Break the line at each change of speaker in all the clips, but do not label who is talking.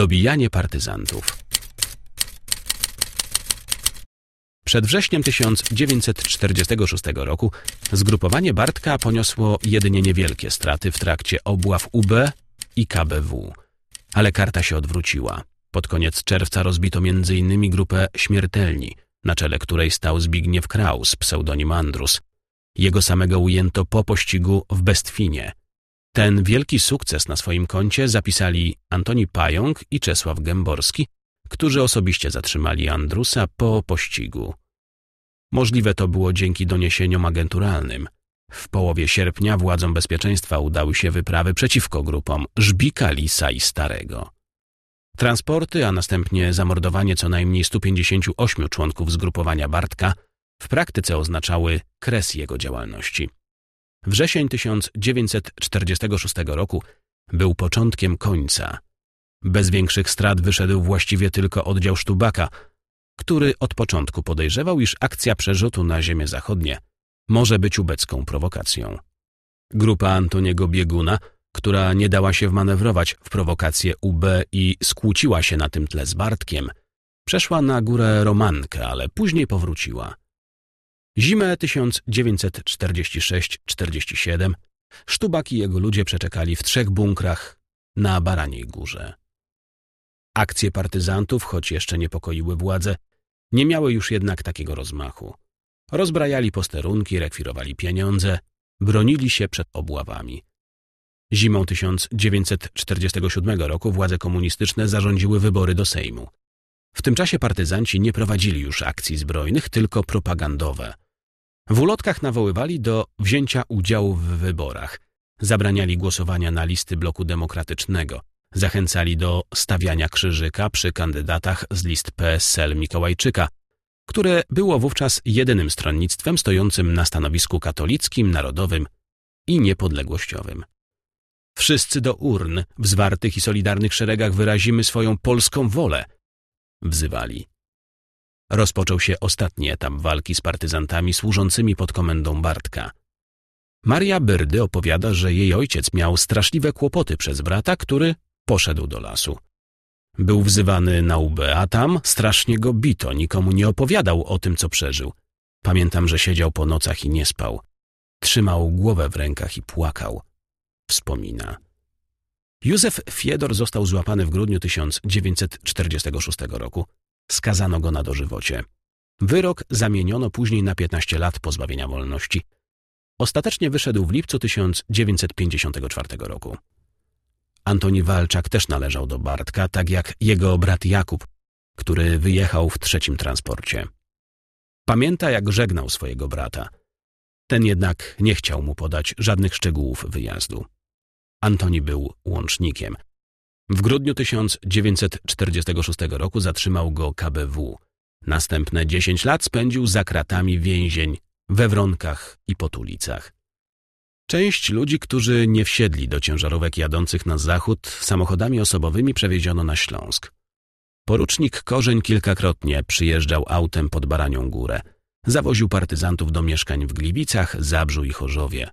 Dobijanie partyzantów Przed wrześniem 1946 roku zgrupowanie Bartka poniosło jedynie niewielkie straty w trakcie obław UB i KBW. Ale karta się odwróciła. Pod koniec czerwca rozbito m.in. grupę Śmiertelni, na czele której stał Zbigniew Kraus, pseudonim Andrus. Jego samego ujęto po pościgu w Bestwinie. Ten wielki sukces na swoim koncie zapisali Antoni Pająk i Czesław Gęborski, którzy osobiście zatrzymali Andrusa po pościgu. Możliwe to było dzięki doniesieniom agenturalnym. W połowie sierpnia władzom bezpieczeństwa udały się wyprawy przeciwko grupom Żbika, Lisa i Starego. Transporty, a następnie zamordowanie co najmniej 158 członków zgrupowania Bartka w praktyce oznaczały kres jego działalności. Wrzesień 1946 roku był początkiem końca. Bez większych strat wyszedł właściwie tylko oddział Sztubaka, który od początku podejrzewał, iż akcja przerzutu na ziemię zachodnie może być ubecką prowokacją. Grupa Antoniego Bieguna, która nie dała się wmanewrować w prowokację UB i skłóciła się na tym tle z Bartkiem, przeszła na górę Romankę, ale później powróciła. Zimę 1946-47 Sztubak i jego ludzie przeczekali w trzech bunkrach na Baraniej Górze. Akcje partyzantów, choć jeszcze niepokoiły władze, nie miały już jednak takiego rozmachu. Rozbrajali posterunki, rekwirowali pieniądze, bronili się przed obławami. Zimą 1947 roku władze komunistyczne zarządziły wybory do Sejmu. W tym czasie partyzanci nie prowadzili już akcji zbrojnych, tylko propagandowe. W ulotkach nawoływali do wzięcia udziału w wyborach, zabraniali głosowania na listy bloku demokratycznego, zachęcali do stawiania krzyżyka przy kandydatach z list PSL Mikołajczyka, które było wówczas jedynym stronnictwem stojącym na stanowisku katolickim, narodowym i niepodległościowym. Wszyscy do urn, w zwartych i solidarnych szeregach wyrazimy swoją polską wolę, wzywali. Rozpoczął się ostatni etap walki z partyzantami służącymi pod komendą Bartka. Maria Byrdy opowiada, że jej ojciec miał straszliwe kłopoty przez brata, który poszedł do lasu. Był wzywany na UB, a tam strasznie go bito, nikomu nie opowiadał o tym, co przeżył. Pamiętam, że siedział po nocach i nie spał. Trzymał głowę w rękach i płakał. Wspomina. Józef Fiedor został złapany w grudniu 1946 roku. Skazano go na dożywocie. Wyrok zamieniono później na 15 lat pozbawienia wolności. Ostatecznie wyszedł w lipcu 1954 roku. Antoni Walczak też należał do Bartka, tak jak jego brat Jakub, który wyjechał w trzecim transporcie. Pamięta, jak żegnał swojego brata. Ten jednak nie chciał mu podać żadnych szczegółów wyjazdu. Antoni był łącznikiem. W grudniu 1946 roku zatrzymał go KBW. Następne 10 lat spędził za kratami więzień we Wronkach i Potulicach. Część ludzi, którzy nie wsiedli do ciężarówek jadących na zachód, samochodami osobowymi przewieziono na Śląsk. Porucznik Korzeń kilkakrotnie przyjeżdżał autem pod Baranią Górę. Zawoził partyzantów do mieszkań w Gliwicach, Zabrzu i Chorzowie.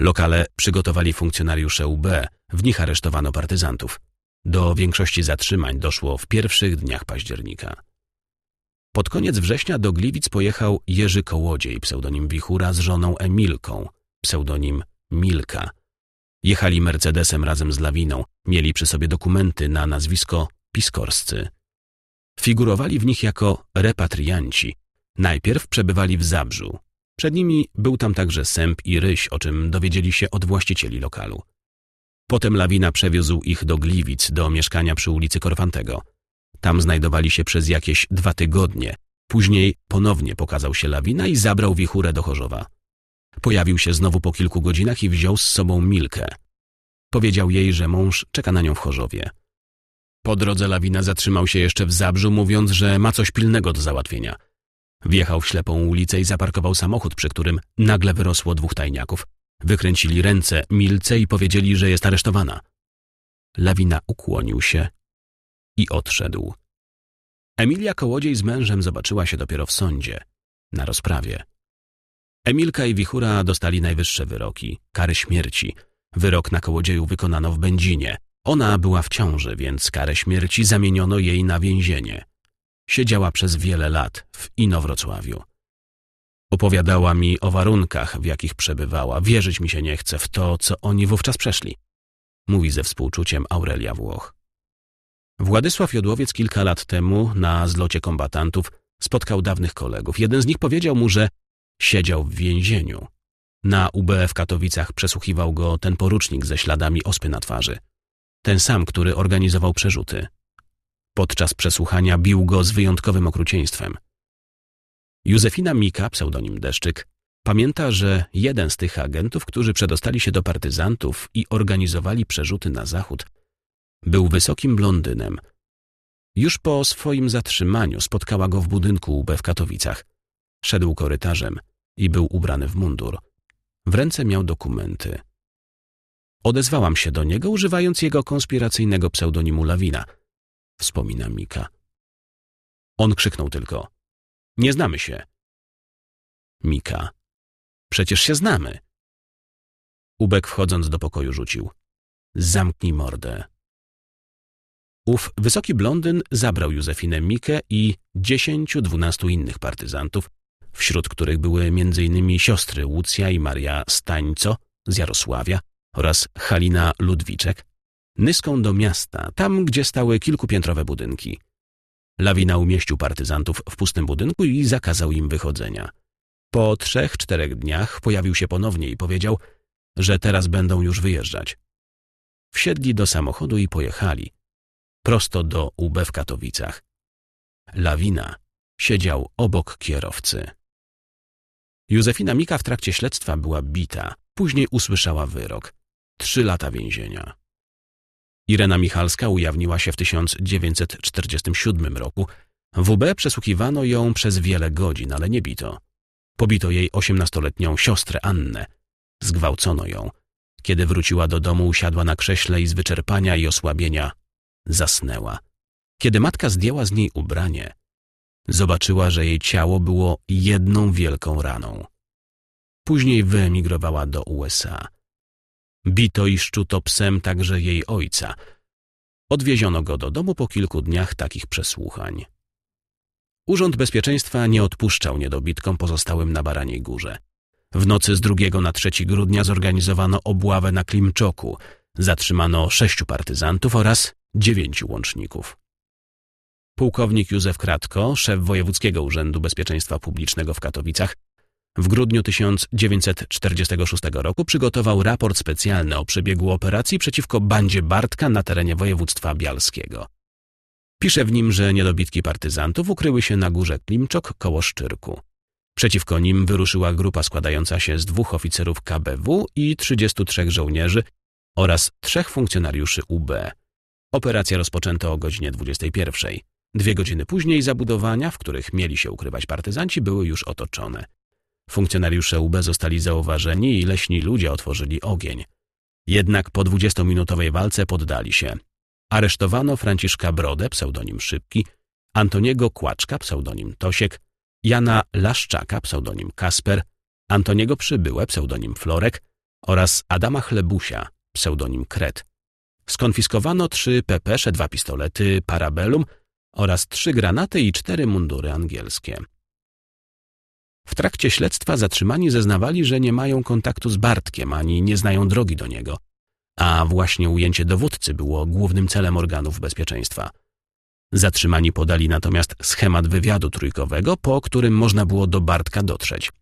Lokale przygotowali funkcjonariusze UB, w nich aresztowano partyzantów. Do większości zatrzymań doszło w pierwszych dniach października. Pod koniec września do Gliwic pojechał Jerzy Kołodziej, pseudonim Wichura, z żoną Emilką, pseudonim Milka. Jechali Mercedesem razem z Lawiną, mieli przy sobie dokumenty na nazwisko Piskorscy. Figurowali w nich jako repatrianci. Najpierw przebywali w Zabrzu. Przed nimi był tam także sęp i ryś, o czym dowiedzieli się od właścicieli lokalu. Potem Lawina przewiózł ich do Gliwic, do mieszkania przy ulicy Korfantego. Tam znajdowali się przez jakieś dwa tygodnie. Później ponownie pokazał się Lawina i zabrał wichurę do Chorzowa. Pojawił się znowu po kilku godzinach i wziął z sobą Milkę. Powiedział jej, że mąż czeka na nią w Chorzowie. Po drodze Lawina zatrzymał się jeszcze w Zabrzu, mówiąc, że ma coś pilnego do załatwienia. Wjechał w ślepą ulicę i zaparkował samochód, przy którym nagle wyrosło dwóch tajniaków. Wykręcili ręce Milce i powiedzieli, że jest aresztowana. Lawina ukłonił się i odszedł. Emilia Kołodziej z mężem zobaczyła się dopiero w sądzie, na rozprawie. Emilka i Wichura dostali najwyższe wyroki, kary śmierci. Wyrok na Kołodzieju wykonano w Będzinie, Ona była w ciąży, więc karę śmierci zamieniono jej na więzienie. Siedziała przez wiele lat w Inowrocławiu. Opowiadała mi o warunkach, w jakich przebywała. Wierzyć mi się nie chce w to, co oni wówczas przeszli. Mówi ze współczuciem Aurelia Włoch. Władysław Jodłowiec kilka lat temu na zlocie kombatantów spotkał dawnych kolegów. Jeden z nich powiedział mu, że siedział w więzieniu. Na UB w Katowicach przesłuchiwał go ten porucznik ze śladami ospy na twarzy. Ten sam, który organizował przerzuty. Podczas przesłuchania bił go z wyjątkowym okrucieństwem. Józefina Mika, pseudonim Deszczyk, pamięta, że jeden z tych agentów, którzy przedostali się do partyzantów i organizowali przerzuty na zachód, był wysokim blondynem. Już po swoim zatrzymaniu spotkała go w budynku UB w Katowicach. Szedł korytarzem i był ubrany w mundur. W ręce miał dokumenty. Odezwałam się do niego, używając jego konspiracyjnego pseudonimu Lawina, wspomina Mika. On krzyknął tylko. Nie znamy się. Mika. Przecież się znamy. Ubek wchodząc do pokoju rzucił. Zamknij mordę. Ów wysoki blondyn zabrał Józefinę Mikę i dziesięciu, dwunastu innych partyzantów, wśród których były m.in. siostry Łucja i Maria Stańco z Jarosławia oraz Halina Ludwiczek, nyską do miasta, tam gdzie stały kilkupiętrowe budynki. Lawina umieścił partyzantów w pustym budynku i zakazał im wychodzenia. Po trzech, czterech dniach pojawił się ponownie i powiedział, że teraz będą już wyjeżdżać. Wsiedli do samochodu i pojechali. Prosto do UB w Katowicach. Lawina siedział obok kierowcy. Józefina Mika w trakcie śledztwa była bita. Później usłyszała wyrok. Trzy lata więzienia. Irena Michalska ujawniła się w 1947 roku. W UB przesłuchiwano ją przez wiele godzin, ale nie bito. Pobito jej osiemnastoletnią siostrę Annę. Zgwałcono ją. Kiedy wróciła do domu, usiadła na krześle i z wyczerpania i osłabienia zasnęła. Kiedy matka zdjęła z niej ubranie, zobaczyła, że jej ciało było jedną wielką raną. Później wyemigrowała do USA. Bito i szczuto psem także jej ojca. Odwieziono go do domu po kilku dniach takich przesłuchań. Urząd Bezpieczeństwa nie odpuszczał niedobitkom pozostałym na Baraniej Górze. W nocy z 2 na 3 grudnia zorganizowano obławę na Klimczoku. Zatrzymano sześciu partyzantów oraz dziewięciu łączników. Pułkownik Józef Kratko, szef Wojewódzkiego Urzędu Bezpieczeństwa Publicznego w Katowicach, w grudniu 1946 roku przygotował raport specjalny o przebiegu operacji przeciwko bandzie Bartka na terenie województwa bialskiego. Pisze w nim, że niedobitki partyzantów ukryły się na górze Klimczok koło Szczyrku. Przeciwko nim wyruszyła grupa składająca się z dwóch oficerów KBW i 33 żołnierzy oraz trzech funkcjonariuszy UB. Operacja rozpoczęto o godzinie 21. Dwie godziny później zabudowania, w których mieli się ukrywać partyzanci, były już otoczone. Funkcjonariusze UB zostali zauważeni i leśni ludzie otworzyli ogień. Jednak po dwudziestominutowej walce poddali się. Aresztowano Franciszka Brodę, pseudonim Szybki, Antoniego Kłaczka, pseudonim Tosiek, Jana Laszczaka, pseudonim Kasper, Antoniego Przybyłę, pseudonim Florek oraz Adama Chlebusia, pseudonim Kret. Skonfiskowano trzy pepesze, dwa pistolety, parabellum oraz trzy granaty i cztery mundury angielskie. W trakcie śledztwa zatrzymani zeznawali, że nie mają kontaktu z Bartkiem ani nie znają drogi do niego, a właśnie ujęcie dowódcy było głównym celem organów bezpieczeństwa. Zatrzymani podali natomiast schemat wywiadu trójkowego, po którym można było do Bartka dotrzeć.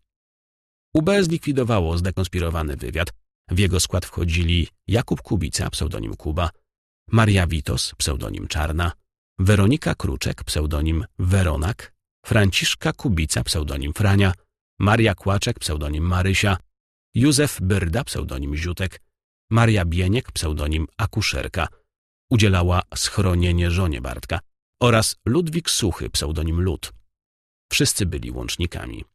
UB zlikwidowało zdekonspirowany wywiad. W jego skład wchodzili Jakub Kubica, pseudonim Kuba, Maria Witos, pseudonim Czarna, Weronika Kruczek, pseudonim Weronak, Franciszka Kubica, pseudonim Frania, Maria Kłaczek, pseudonim Marysia, Józef Byrda, pseudonim Ziutek, Maria Bieniek, pseudonim Akuszerka, udzielała schronienie żonie Bartka oraz Ludwik Suchy, pseudonim Lud. Wszyscy byli łącznikami.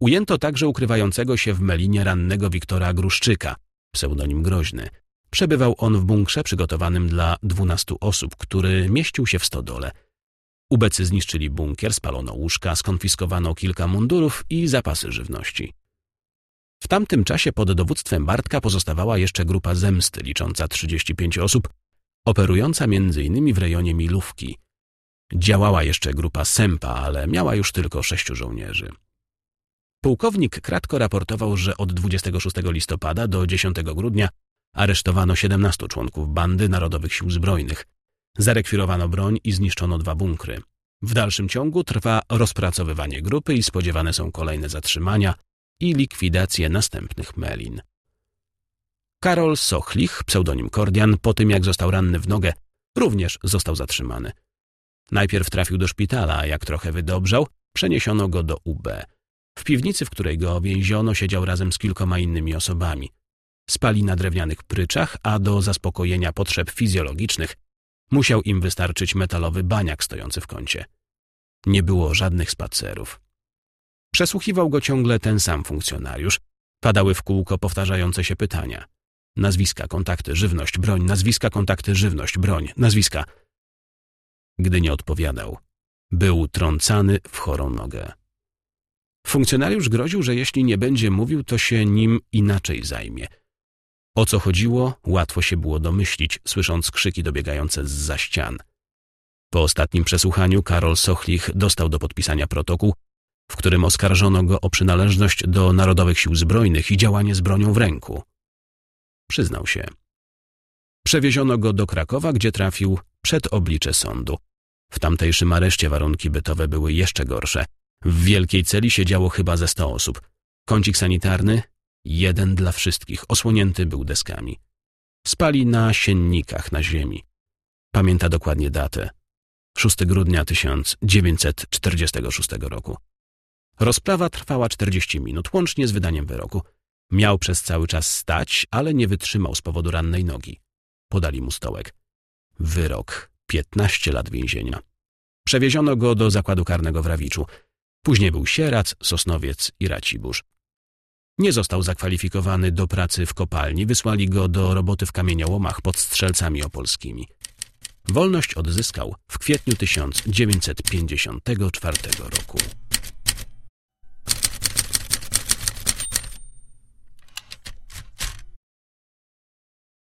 Ujęto także ukrywającego się w Melinie rannego Wiktora Gruszczyka, pseudonim Groźny. Przebywał on w bunkrze przygotowanym dla dwunastu osób, który mieścił się w stodole – Ubecy zniszczyli bunkier, spalono łóżka, skonfiskowano kilka mundurów i zapasy żywności. W tamtym czasie pod dowództwem Bartka pozostawała jeszcze grupa zemsty licząca 35 osób, operująca m.in. w rejonie Milówki. Działała jeszcze grupa Sępa, ale miała już tylko sześciu żołnierzy. Pułkownik kratko raportował, że od 26 listopada do 10 grudnia aresztowano 17 członków bandy Narodowych Sił Zbrojnych. Zarekwirowano broń i zniszczono dwa bunkry. W dalszym ciągu trwa rozpracowywanie grupy i spodziewane są kolejne zatrzymania i likwidacje następnych melin. Karol Sochlich, pseudonim Kordian, po tym jak został ranny w nogę, również został zatrzymany. Najpierw trafił do szpitala, a jak trochę wydobrzał, przeniesiono go do UB. W piwnicy, w której go więziono, siedział razem z kilkoma innymi osobami. Spali na drewnianych pryczach, a do zaspokojenia potrzeb fizjologicznych musiał im wystarczyć metalowy baniak stojący w kącie. Nie było żadnych spacerów. Przesłuchiwał go ciągle ten sam funkcjonariusz. Padały w kółko powtarzające się pytania. Nazwiska, kontakty, żywność, broń, nazwiska, kontakty, żywność, broń, nazwiska. Gdy nie odpowiadał, był trącany w chorą nogę. Funkcjonariusz groził, że jeśli nie będzie mówił, to się nim inaczej zajmie. O co chodziło, łatwo się było domyślić, słysząc krzyki dobiegające z za ścian. Po ostatnim przesłuchaniu Karol Sochlich dostał do podpisania protokół, w którym oskarżono go o przynależność do Narodowych Sił Zbrojnych i działanie z bronią w ręku. Przyznał się. Przewieziono go do Krakowa, gdzie trafił przed oblicze sądu. W tamtejszym areszcie warunki bytowe były jeszcze gorsze. W wielkiej celi siedziało chyba ze sto osób. Kącik sanitarny, jeden dla wszystkich, osłonięty był deskami. Spali na siennikach na ziemi. Pamięta dokładnie datę. 6 grudnia 1946 roku. Rozprawa trwała 40 minut, łącznie z wydaniem wyroku. Miał przez cały czas stać, ale nie wytrzymał z powodu rannej nogi. Podali mu stołek. Wyrok 15 lat więzienia. Przewieziono go do zakładu karnego w Rawiczu. Później był Sierac, Sosnowiec i Racibórz. Nie został zakwalifikowany do pracy w kopalni, wysłali go do roboty w kamieniołomach pod strzelcami opolskimi. Wolność odzyskał w kwietniu 1954 roku.